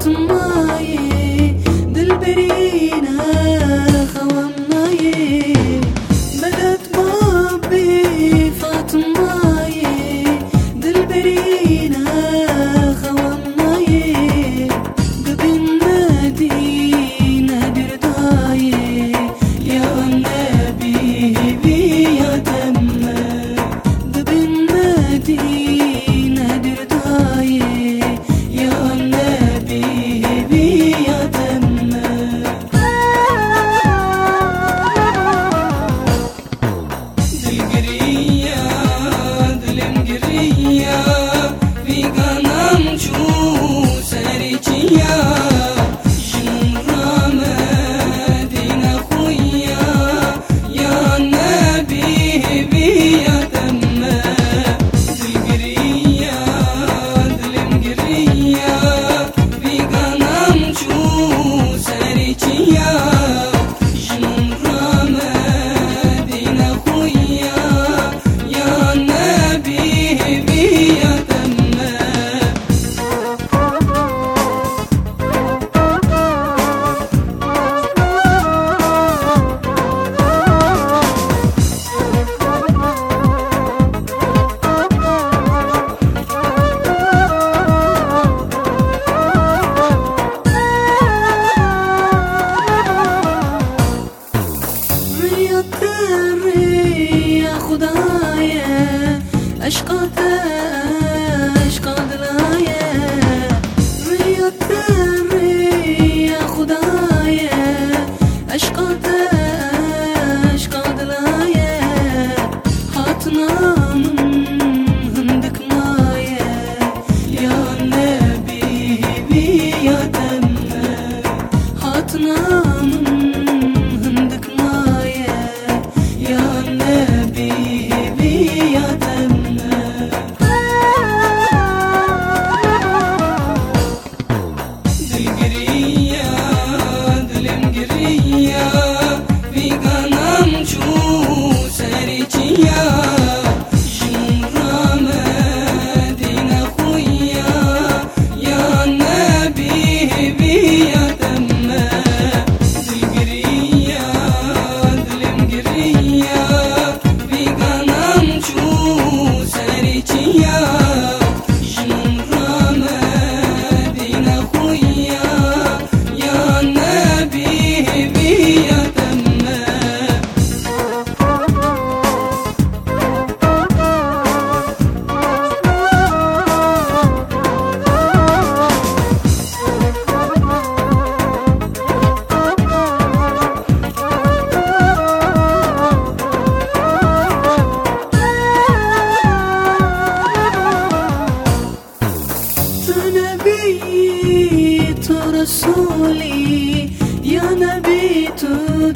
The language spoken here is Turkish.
to. You. ریا تریا خدای عشقات عشق دلای ریا تریا خدای عشقات عشق دلای حاتنامın hındıknaya ya nebi bi ya temne حاتنامın رسولی یا نبی تو